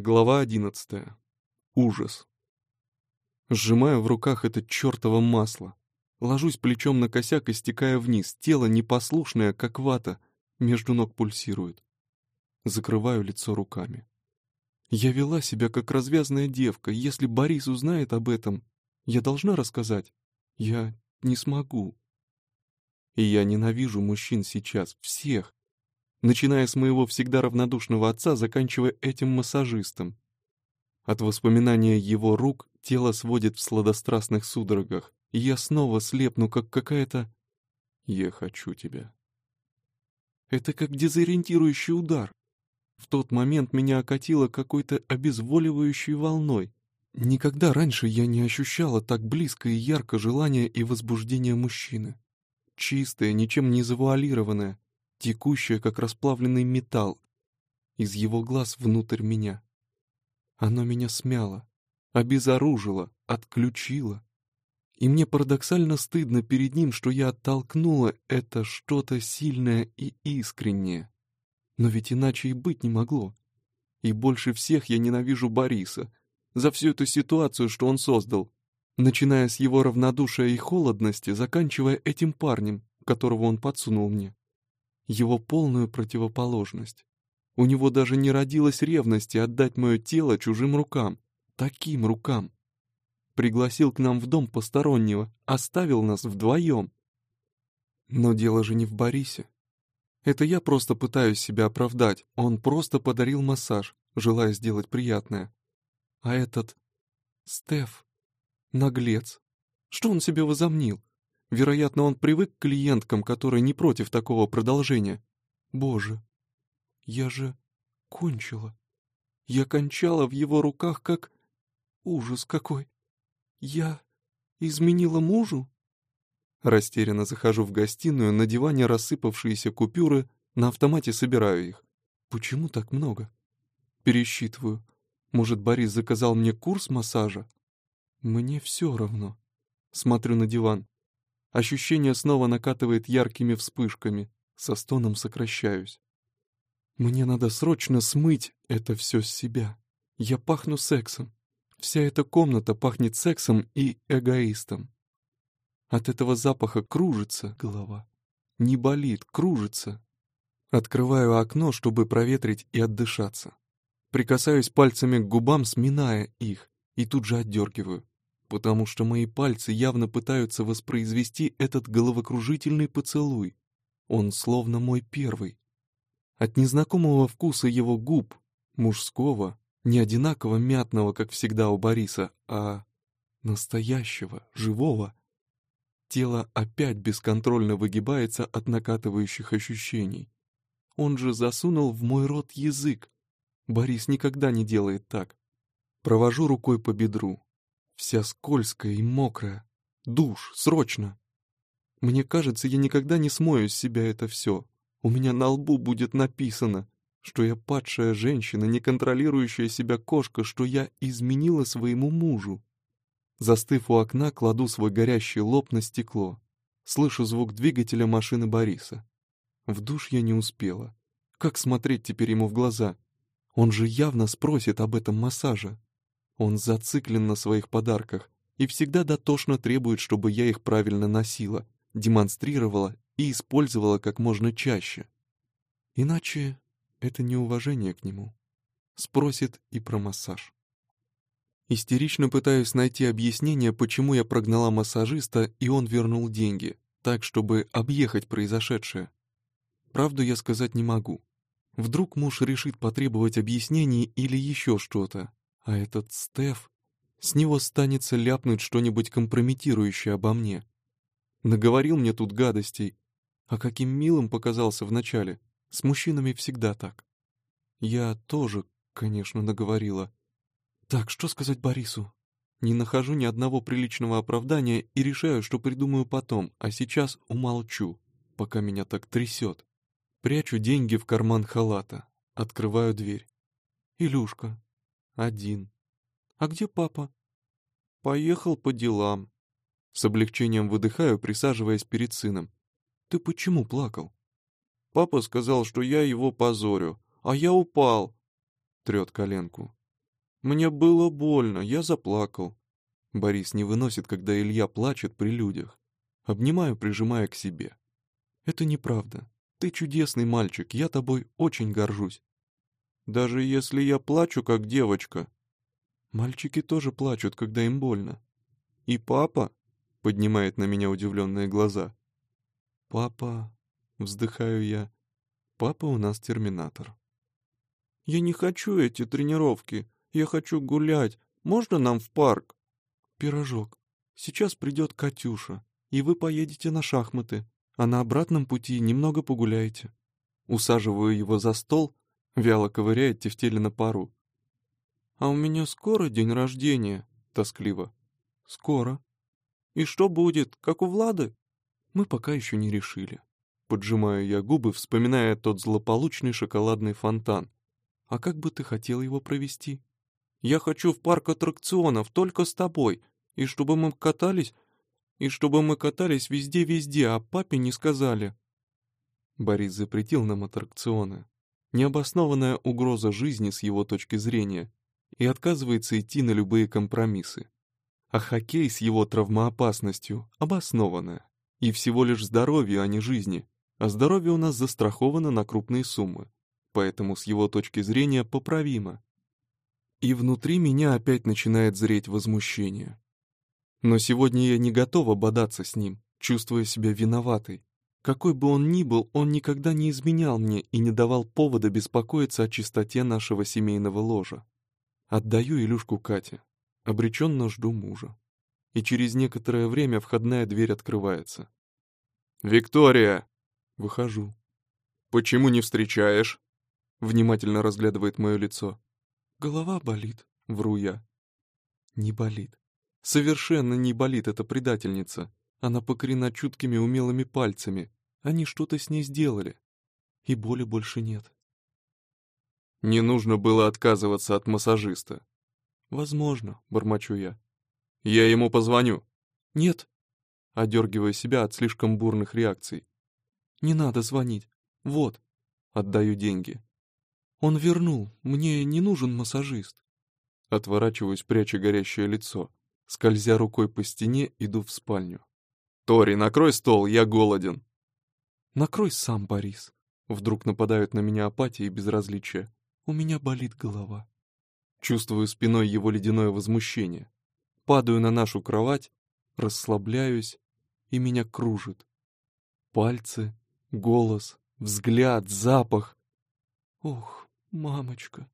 Глава одиннадцатая. Ужас. Сжимаю в руках это чертово масло. Ложусь плечом на косяк и стекая вниз. Тело непослушное, как вата, между ног пульсирует. Закрываю лицо руками. Я вела себя как развязная девка. Если Борис узнает об этом, я должна рассказать. Я не смогу. И я ненавижу мужчин сейчас, всех, начиная с моего всегда равнодушного отца, заканчивая этим массажистом. От воспоминания его рук тело сводит в сладострастных судорогах, и я снова слепну, как какая-то... Я хочу тебя. Это как дезориентирующий удар. В тот момент меня окатило какой-то обезволивающей волной. Никогда раньше я не ощущала так близко и ярко желание и возбуждение мужчины. Чистое, ничем не завуалированное, текущее, как расплавленный металл, из его глаз внутрь меня. Оно меня смяло, обезоружило, отключило. И мне парадоксально стыдно перед ним, что я оттолкнула это что-то сильное и искреннее. Но ведь иначе и быть не могло. И больше всех я ненавижу Бориса за всю эту ситуацию, что он создал, начиная с его равнодушия и холодности, заканчивая этим парнем, которого он подсунул мне его полную противоположность. У него даже не родилось ревности отдать мое тело чужим рукам, таким рукам. Пригласил к нам в дом постороннего, оставил нас вдвоем. Но дело же не в Борисе. Это я просто пытаюсь себя оправдать, он просто подарил массаж, желая сделать приятное. А этот... Стеф... Наглец. Что он себе возомнил? Вероятно, он привык к клиенткам, которые не против такого продолжения. Боже, я же кончила. Я кончала в его руках, как... Ужас какой! Я изменила мужу? Растерянно захожу в гостиную, на диване рассыпавшиеся купюры, на автомате собираю их. Почему так много? Пересчитываю. Может, Борис заказал мне курс массажа? Мне все равно. Смотрю на диван. Ощущение снова накатывает яркими вспышками. Со стоном сокращаюсь. Мне надо срочно смыть это все с себя. Я пахну сексом. Вся эта комната пахнет сексом и эгоистом. От этого запаха кружится голова. Не болит, кружится. Открываю окно, чтобы проветрить и отдышаться. Прикасаюсь пальцами к губам, сминая их, и тут же отдергиваю потому что мои пальцы явно пытаются воспроизвести этот головокружительный поцелуй. Он словно мой первый. От незнакомого вкуса его губ, мужского, не одинаково мятного, как всегда у Бориса, а настоящего, живого, тело опять бесконтрольно выгибается от накатывающих ощущений. Он же засунул в мой рот язык. Борис никогда не делает так. Провожу рукой по бедру, Вся скользкая и мокрая. Душ, срочно! Мне кажется, я никогда не смою с себя это все. У меня на лбу будет написано, что я падшая женщина, не контролирующая себя кошка, что я изменила своему мужу. Застыв у окна, кладу свой горящий лоб на стекло. Слышу звук двигателя машины Бориса. В душ я не успела. Как смотреть теперь ему в глаза? Он же явно спросит об этом массаже. Он зациклен на своих подарках и всегда дотошно требует, чтобы я их правильно носила, демонстрировала и использовала как можно чаще. Иначе это неуважение к нему. Спросит и про массаж. Истерично пытаюсь найти объяснение, почему я прогнала массажиста, и он вернул деньги, так, чтобы объехать произошедшее. Правду я сказать не могу. Вдруг муж решит потребовать объяснений или еще что-то, а этот Стеф... С него станется ляпнуть что-нибудь компрометирующее обо мне. Наговорил мне тут гадостей. А каким милым показался вначале. С мужчинами всегда так. Я тоже, конечно, наговорила. Так, что сказать Борису? Не нахожу ни одного приличного оправдания и решаю, что придумаю потом, а сейчас умолчу, пока меня так трясет. Прячу деньги в карман халата, открываю дверь. «Илюшка, один. А где папа? Поехал по делам. С облегчением выдыхаю, присаживаясь перед сыном. Ты почему плакал? Папа сказал, что я его позорю, а я упал. Трет коленку. Мне было больно, я заплакал. Борис не выносит, когда Илья плачет при людях. Обнимаю, прижимая к себе. Это неправда. Ты чудесный мальчик, я тобой очень горжусь. Даже если я плачу, как девочка. Мальчики тоже плачут, когда им больно. И папа поднимает на меня удивленные глаза. Папа, вздыхаю я. Папа у нас терминатор. Я не хочу эти тренировки. Я хочу гулять. Можно нам в парк? Пирожок. Сейчас придет Катюша, и вы поедете на шахматы, а на обратном пути немного погуляете. Усаживаю его за стол, вяло ковыряет тефтели на пару. «А у меня скоро день рождения», — тоскливо. «Скоро. И что будет, как у Влады?» «Мы пока еще не решили». Поджимаю я губы, вспоминая тот злополучный шоколадный фонтан. «А как бы ты хотел его провести?» «Я хочу в парк аттракционов, только с тобой, и чтобы мы катались, и чтобы мы катались везде-везде, а папе не сказали». Борис запретил нам аттракционы. Необоснованная угроза жизни с его точки зрения и отказывается идти на любые компромиссы. А хоккей с его травмоопасностью обоснованная. И всего лишь здоровье, а не жизни. А здоровье у нас застраховано на крупные суммы. Поэтому с его точки зрения поправимо. И внутри меня опять начинает зреть возмущение. Но сегодня я не готова бодаться с ним, чувствуя себя виноватой. Какой бы он ни был, он никогда не изменял мне и не давал повода беспокоиться о чистоте нашего семейного ложа. Отдаю Илюшку Кате. Обреченно жду мужа. И через некоторое время входная дверь открывается. «Виктория!» Выхожу. «Почему не встречаешь?» Внимательно разглядывает мое лицо. «Голова болит», — вру я. Не болит. Совершенно не болит эта предательница. Она покорена чуткими умелыми пальцами. Они что-то с ней сделали. И боли больше нет. Не нужно было отказываться от массажиста. Возможно, бормочу я. Я ему позвоню. Нет. Одергиваю себя от слишком бурных реакций. Не надо звонить. Вот. Отдаю деньги. Он вернул. Мне не нужен массажист. Отворачиваюсь, пряча горящее лицо. Скользя рукой по стене, иду в спальню. «Тори, накрой стол, я голоден!» «Накрой сам, Борис!» Вдруг нападают на меня апатия и безразличие. У меня болит голова. Чувствую спиной его ледяное возмущение. Падаю на нашу кровать, расслабляюсь, и меня кружит. Пальцы, голос, взгляд, запах. Ох, мамочка.